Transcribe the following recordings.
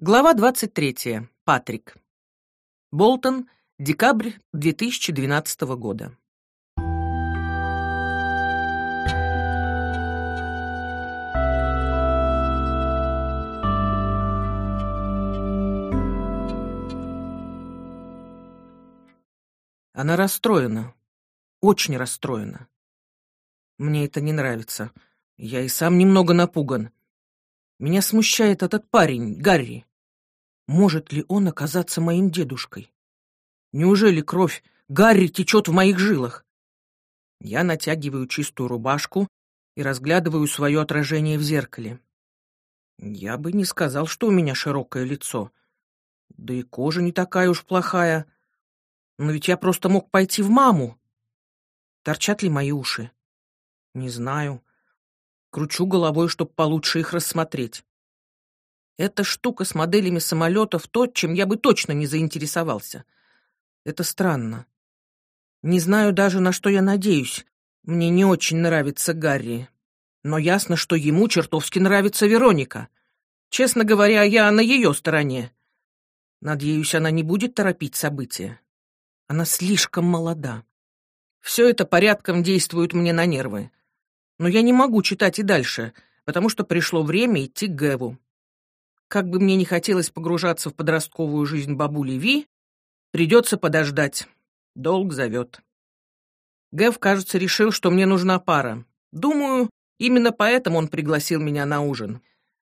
Глава 23. Патрик. Болтон, декабрь 2012 года. Она расстроена. Очень расстроена. Мне это не нравится. Я и сам немного напуган. Меня смущает этот парень, Гарри. Может ли он оказаться моим дедушкой? Неужели кровь Гарри течет в моих жилах? Я натягиваю чистую рубашку и разглядываю свое отражение в зеркале. Я бы не сказал, что у меня широкое лицо. Да и кожа не такая уж плохая. Но ведь я просто мог пойти в маму. Торчат ли мои уши? Не знаю. Кручу головой, чтобы получше их рассмотреть. Эта штука с моделями самолетов то, чем я бы точно не заинтересовался. Это странно. Не знаю даже, на что я надеюсь. Мне не очень нравится Гарри. Но ясно, что ему чертовски нравится Вероника. Честно говоря, я на ее стороне. Надеюсь, она не будет торопить события. Она слишком молода. Все это порядком действует мне на нервы. Но я не могу читать и дальше, потому что пришло время идти к Гэву. Как бы мне не хотелось погружаться в подростковую жизнь бабули Ви, придется подождать. Долг зовет. Гэв, кажется, решил, что мне нужна пара. Думаю, именно поэтому он пригласил меня на ужин.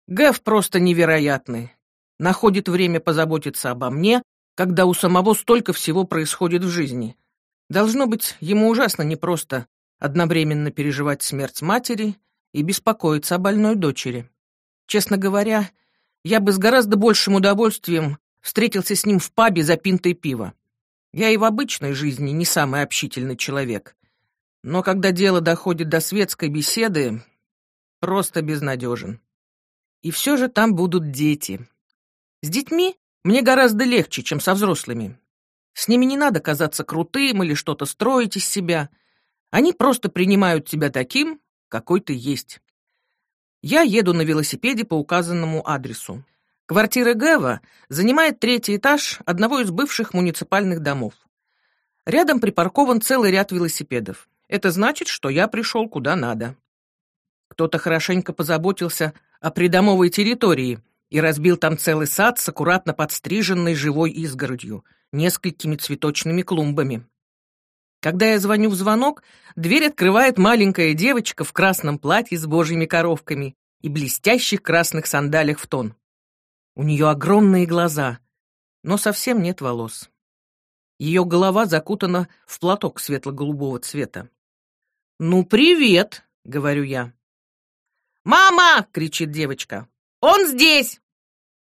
Гэв просто невероятный. Находит время позаботиться обо мне, когда у самого столько всего происходит в жизни. Должно быть, ему ужасно непросто одновременно переживать смерть матери и беспокоиться о больной дочери. Честно говоря, я бы с гораздо большим удовольствием встретился с ним в пабе за пинтой пива. Я и в обычной жизни не самый общительный человек. Но когда дело доходит до светской беседы, просто безнадежен. И все же там будут дети. С детьми мне гораздо легче, чем со взрослыми. С ними не надо казаться крутым или что-то строить из себя — они просто принимают тебя таким, какой ты есть. Я еду на велосипеде по указанному адресу. Квартира Гэва занимает третий этаж одного из бывших муниципальных домов. Рядом припаркован целый ряд велосипедов. Это значит, что я пришел куда надо. Кто-то хорошенько позаботился о придомовой территории и разбил там целый сад с аккуратно подстриженной живой изгородью, несколькими цветочными клумбами. Когда я звоню в звонок, дверь открывает маленькая девочка в красном платье с божьими коровками и блестящих красных сандалиях в тон. У нее огромные глаза, но совсем нет волос. Ее голова закутана в платок светло-голубого цвета. «Ну, привет!» — говорю я. «Мама!» — кричит девочка. «Он здесь!»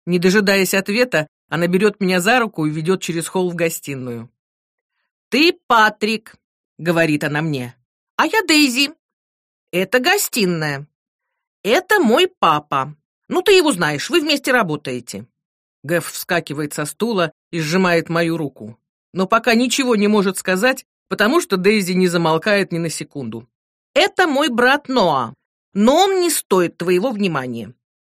Не дожидаясь ответа, она берет меня за руку и ведет через холл в гостиную. «Ты Патрик», — говорит она мне, — «а я Дейзи. Это гостиная. Это мой папа. Ну, ты его знаешь, вы вместе работаете». Гэв вскакивает со стула и сжимает мою руку, но пока ничего не может сказать, потому что Дейзи не замолкает ни на секунду. «Это мой брат Ноа, но он не стоит твоего внимания».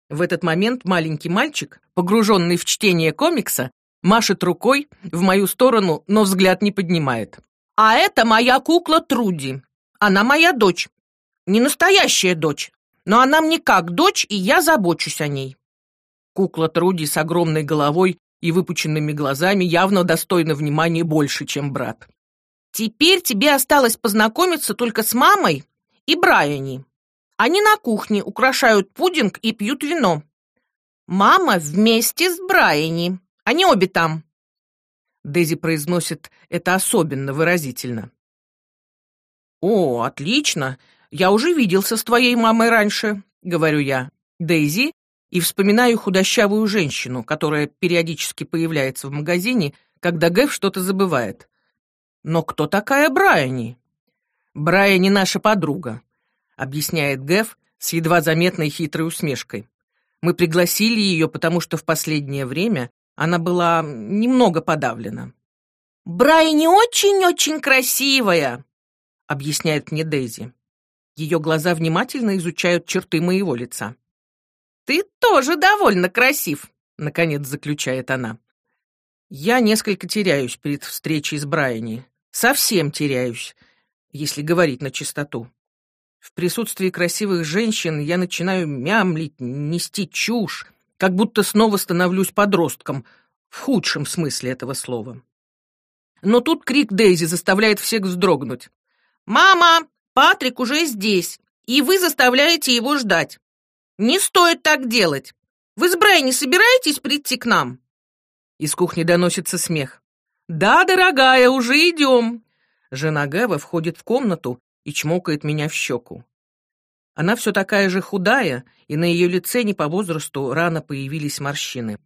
В этот момент маленький мальчик, погруженный в чтение комикса, машет рукой в мою сторону, но взгляд не поднимает. «А это моя кукла Труди. Она моя дочь. Не настоящая дочь, но она мне как дочь, и я забочусь о ней». Кукла Труди с огромной головой и выпученными глазами явно достойна внимания больше, чем брат. «Теперь тебе осталось познакомиться только с мамой и Брайани. Они на кухне украшают пудинг и пьют вино. Мама вместе с Брайани. Они обе там!» Дейзи произносит это особенно выразительно. «О, отлично! Я уже виделся с твоей мамой раньше», — говорю я. Дейзи и вспоминаю худощавую женщину, которая периодически появляется в магазине, когда Гэв что-то забывает. «Но кто такая Брайани?» «Брайани наша подруга», — объясняет Гэв с едва заметной хитрой усмешкой. «Мы пригласили ее, потому что в последнее время она была немного подавлена. «Брайни очень-очень красивая», — объясняет мне Дейзи. Ее глаза внимательно изучают черты моего лица. «Ты тоже довольно красив, наконец заключает она. Я несколько теряюсь перед встречей с Брайани. Совсем теряюсь, если говорить на чистоту. В присутствии красивых женщин я начинаю мямлить, нести чушь, как будто снова становлюсь подростком, в худшем смысле этого слова. Но тут крик Дейзи заставляет всех вздрогнуть. «Мама, Патрик уже здесь, и вы заставляете его ждать. Не стоит так делать. Вы с Брайни собираетесь прийти к нам?» Из кухни доносится смех. «Да, дорогая, уже идем!» Жена Гэва входит в комнату и чмокает меня в щеку. Она все такая же худая, и на ее лице не по возрасту рано появились морщины.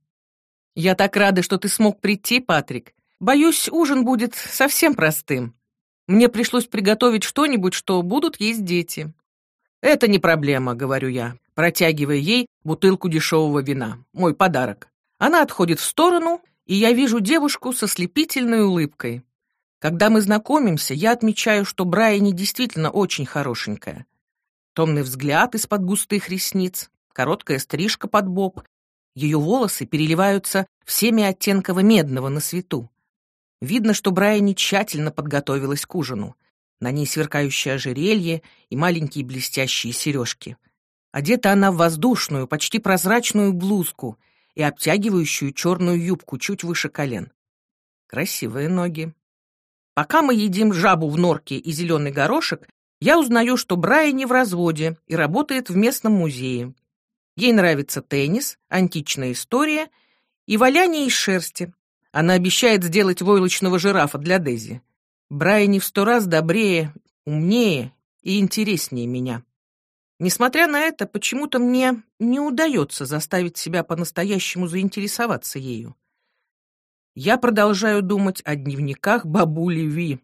«Я так рада, что ты смог прийти, Патрик. Боюсь, ужин будет совсем простым. Мне пришлось приготовить что-нибудь, что будут есть дети». «Это не проблема», — говорю я, протягивая ей бутылку дешевого вина. Мой подарок. Она отходит в сторону, и я вижу девушку со слепительной улыбкой. Когда мы знакомимся, я отмечаю, что Брайани действительно очень хорошенькая. Томный взгляд из-под густых ресниц, короткая стрижка под боб. Ее волосы переливаются всеми оттенками медного на свету. Видно, что Брайани тщательно подготовилась к ужину. На ней сверкающее ожерелье и маленькие блестящие сережки. Одета она в воздушную, почти прозрачную блузку и обтягивающую черную юбку чуть выше колен. Красивые ноги. Пока мы едим жабу в норке и зеленый горошек, я узнаю, что Брайани в разводе и работает в местном музее. Ей нравится теннис, античная история и валяние из шерсти. Она обещает сделать войлочного жирафа для Дези. Брайани в сто раз добрее, умнее и интереснее меня. Несмотря на это, почему-то мне не удается заставить себя по-настоящему заинтересоваться ею. Я продолжаю думать о дневниках бабули Ви.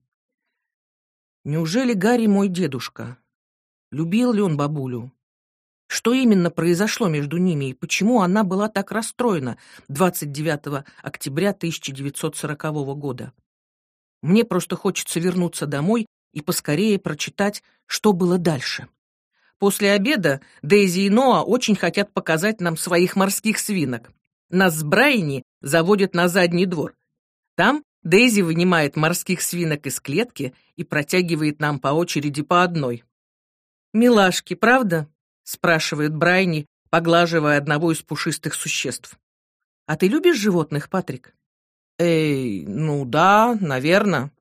Неужели Гарри мой дедушка? Любил ли он бабулю? Что именно произошло между ними и почему она была так расстроена 29 октября 1940 года? Мне просто хочется вернуться домой и поскорее прочитать, что было дальше. После обеда Дейзи и Ноа очень хотят показать нам своих морских свинок. Нас с Брайни заводят на задний двор. Там Дейзи вынимает морских свинок из клетки и протягивает нам по очереди по одной. «Милашки, правда?» — спрашивает Брайни, поглаживая одного из пушистых существ. «А ты любишь животных, Патрик?» «Эй, ну да, наверное».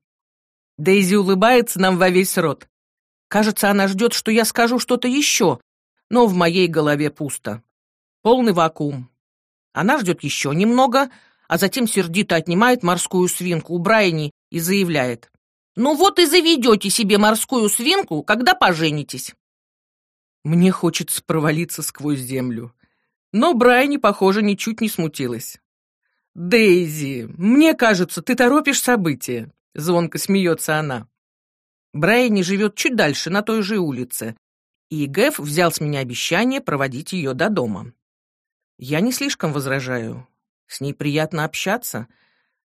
Дейзи улыбается нам во весь рот. Кажется, она ждет, что я скажу что-то еще, но в моей голове пусто. Полный вакуум. Она ждет еще немного, а затем сердито отнимает морскую свинку у Брайани и заявляет. «Ну вот и заведете себе морскую свинку, когда поженитесь». Мне хочется провалиться сквозь землю. Но Брайани, похоже, ничуть не смутилась. «Дейзи, мне кажется, ты торопишь события», — звонко смеется она. Брайани живет чуть дальше, на той же улице, и Гэв взял с меня обещание проводить ее до дома. Я не слишком возражаю. С ней приятно общаться.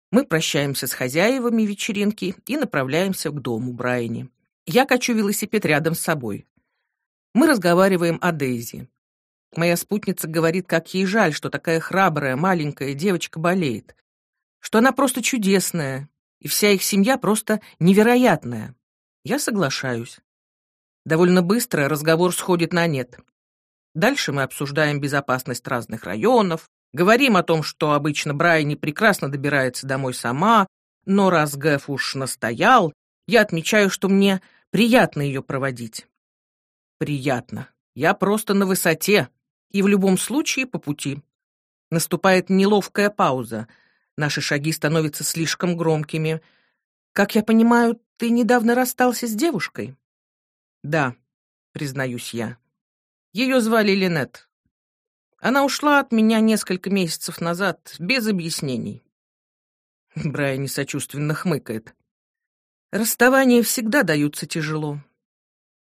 Мы прощаемся с хозяевами вечеринки и направляемся к дому Брайани. Я качу велосипед рядом с собой. Мы разговариваем о Дейзи. Моя спутница говорит, как ей жаль, что такая храбрая маленькая девочка болеет, что она просто чудесная, и вся их семья просто невероятная. Я соглашаюсь. Довольно быстро разговор сходит на нет. Дальше мы обсуждаем безопасность разных районов, говорим о том, что обычно Брайни прекрасно добирается домой сама, но раз Гэф уж настоял, я отмечаю, что мне приятно ее проводить. Приятно. Я просто на высоте, и в любом случае по пути. Наступает неловкая пауза. Наши шаги становятся слишком громкими. Как я понимаю, ты недавно расстался с девушкой? Да, признаюсь я. Ее звали Линет. Она ушла от меня несколько месяцев назад, без объяснений. Брайан сочувственно хмыкает. Расставания всегда даются тяжело.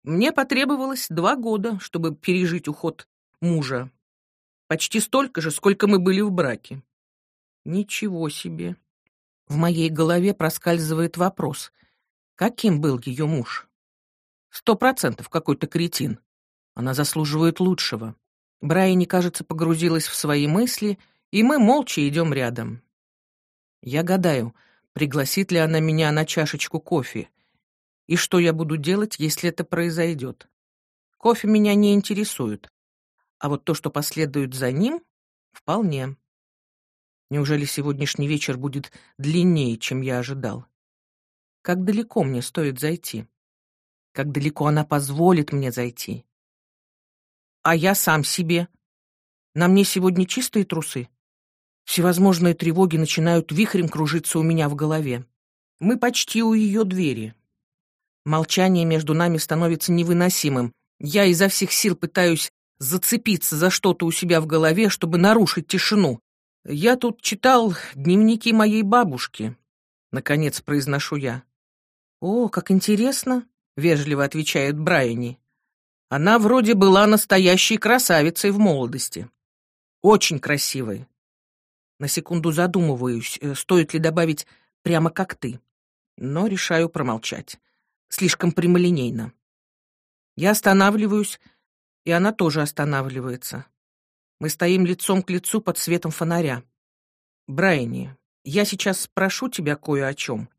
Мне потребовалось два года, чтобы пережить уход мужа. Почти столько же, сколько мы были в браке. Ничего себе. В моей голове проскальзывает вопрос — Каким был ее муж? Сто процентов какой-то кретин. Она заслуживает лучшего. Брайани, кажется, погрузилась в свои мысли и мы молча идем рядом. Я гадаю, пригласит ли она меня на чашечку кофе, и что я буду делать, если это произойдет. Кофе меня не интересует, а вот то, что последует за ним, вполне. Неужели сегодняшний вечер будет длиннее, чем я ожидал? Как далеко мне стоит зайти? Как далеко она позволит мне зайти? А я сам себе. На мне сегодня чистые трусы. Всевозможные тревоги начинают вихрем кружиться у меня в голове. Мы почти у ее двери. Молчание между нами становится невыносимым. Я изо всех сил пытаюсь зацепиться за что-то у себя в голове, чтобы нарушить тишину. Я тут читал дневники моей бабушки. Наконец произношу я. О, как интересно, вежливо отвечает Брайани. Она вроде была настоящей красавицей в молодости. Очень красивой. На секунду задумываюсь, э, стоит ли добавить прямо как ты. Но решаю промолчать слишком прямолинейно. Я останавливаюсь, и она тоже останавливается. Мы стоим лицом к лицу под светом фонаря. Брайани, я сейчас спрошу тебя кое о чем,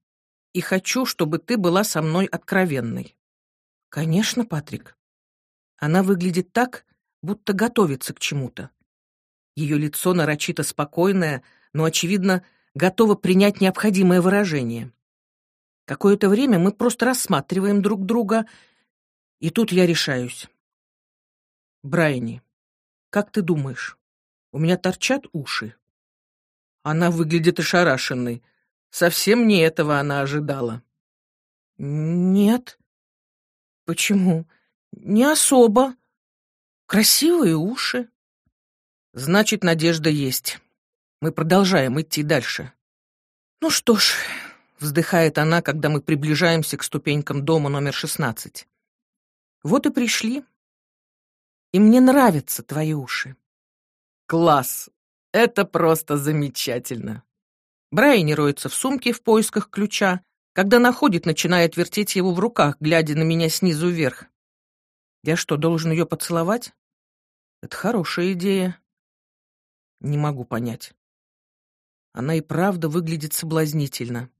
и хочу, чтобы ты была со мной откровенной. Конечно, Патрик. Она выглядит так, будто готовится к чему-то. Ее лицо нарочито спокойное, но, очевидно, готово принять необходимое выражение. Какое-то время мы просто рассматриваем друг друга, и тут я решаюсь. Брайни, как ты думаешь, у меня торчат уши? Она выглядит ошарашенной. Совсем не этого она ожидала. Нет. Почему? Не особо. Красивые уши. Значит, надежда есть. Мы продолжаем идти дальше. Ну что ж, вздыхает она, когда мы приближаемся к ступенькам дома номер 16. Вот и пришли. И мне нравятся твои уши. Класс! Это просто замечательно. Брайани роется в сумке в поисках ключа. Когда находит, начинает вертеть его в руках, глядя на меня снизу вверх. Я что, должен ее поцеловать? Это хорошая идея. Не могу понять. Она и правда выглядит соблазнительно.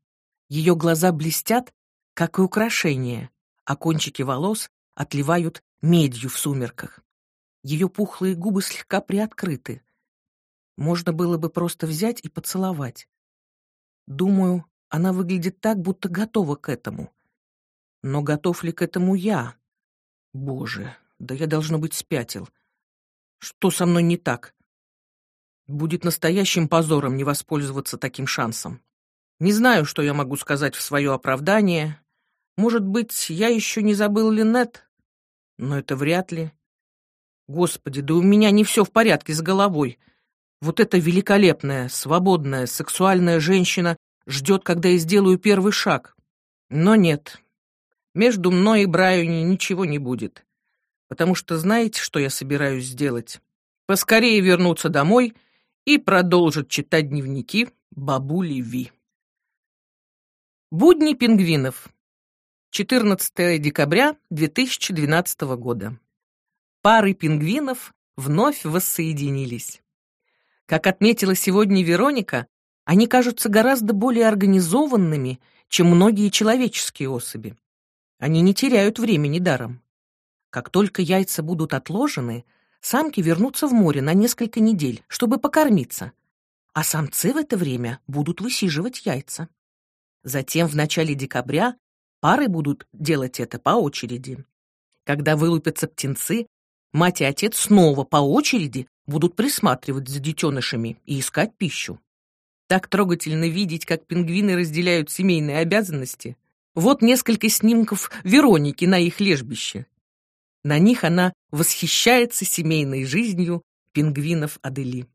Ее глаза блестят, как и украшения, а кончики волос отливают медью в сумерках. Ее пухлые губы слегка приоткрыты. Можно было бы просто взять и поцеловать. Думаю, она выглядит так, будто готова к этому. Но готов ли к этому я? Боже, да я, должно быть, спятил. Что со мной не так? Будет настоящим позором не воспользоваться таким шансом. Не знаю, что я могу сказать в свое оправдание. Может быть, я еще не забыл Линет? Но это вряд ли. Господи, да у меня не все в порядке с головой. Вот эта великолепная, свободная, сексуальная женщина ждет, когда я сделаю первый шаг. Но нет. Между мной и Брайони ничего не будет. Потому что знаете, что я собираюсь сделать? Поскорее вернуться домой и продолжить читать дневники бабули Ви. Будни пингвинов. 14 декабря 2012 года. Пары пингвинов вновь воссоединились. Как отметила сегодня Вероника, они кажутся гораздо более организованными, чем многие человеческие особи. Они не теряют времени даром. Как только яйца будут отложены, самки вернутся в море на несколько недель, чтобы покормиться, а самцы в это время будут высиживать яйца. Затем в начале декабря пары будут делать это по очереди. Когда вылупятся птенцы, мать и отец снова по очереди будут присматривать за детенышами и искать пищу. Так трогательно видеть, как пингвины разделяют семейные обязанности. Вот несколько снимков Вероники на их лежбище. На них она восхищается семейной жизнью пингвинов Адели.